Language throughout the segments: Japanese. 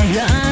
around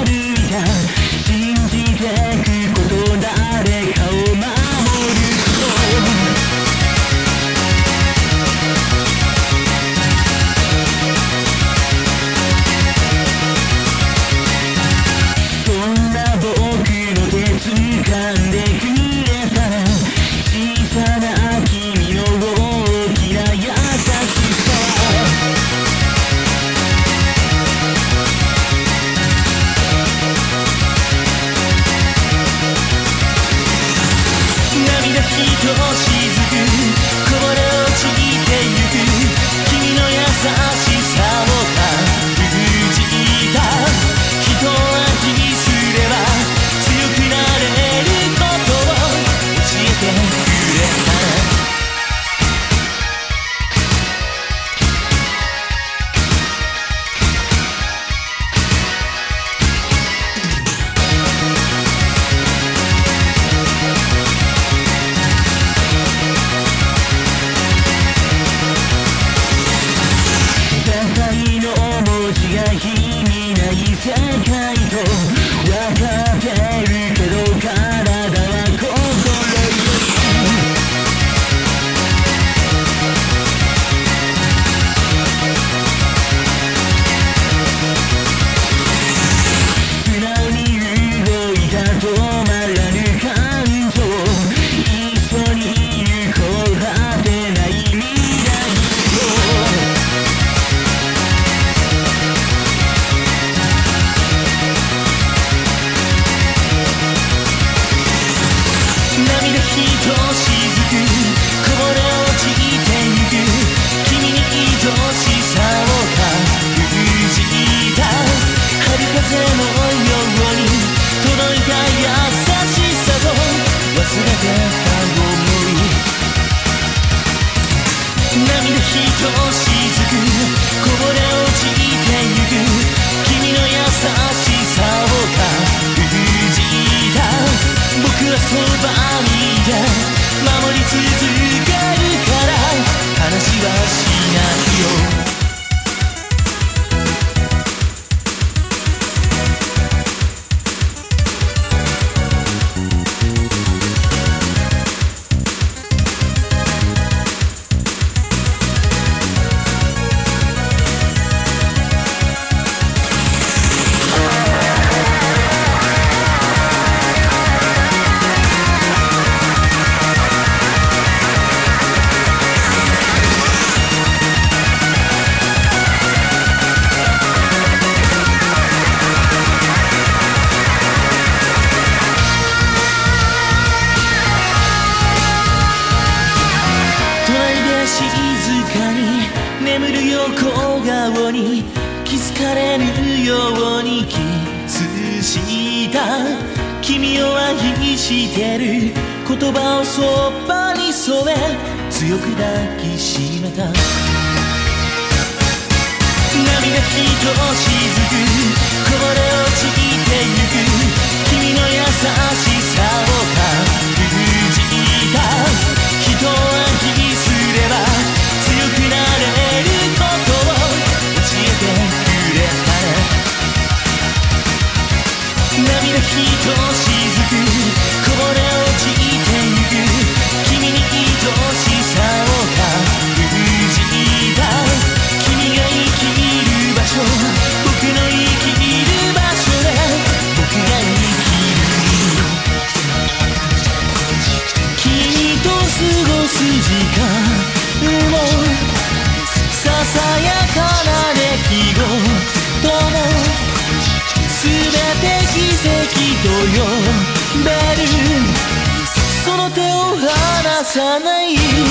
い世界とく横顔に気づかれぬようにキスした君を愛してる言葉をそばに添え強く抱きしめた。涙ひとしずくこぼれ落ち呼べるその手を離さない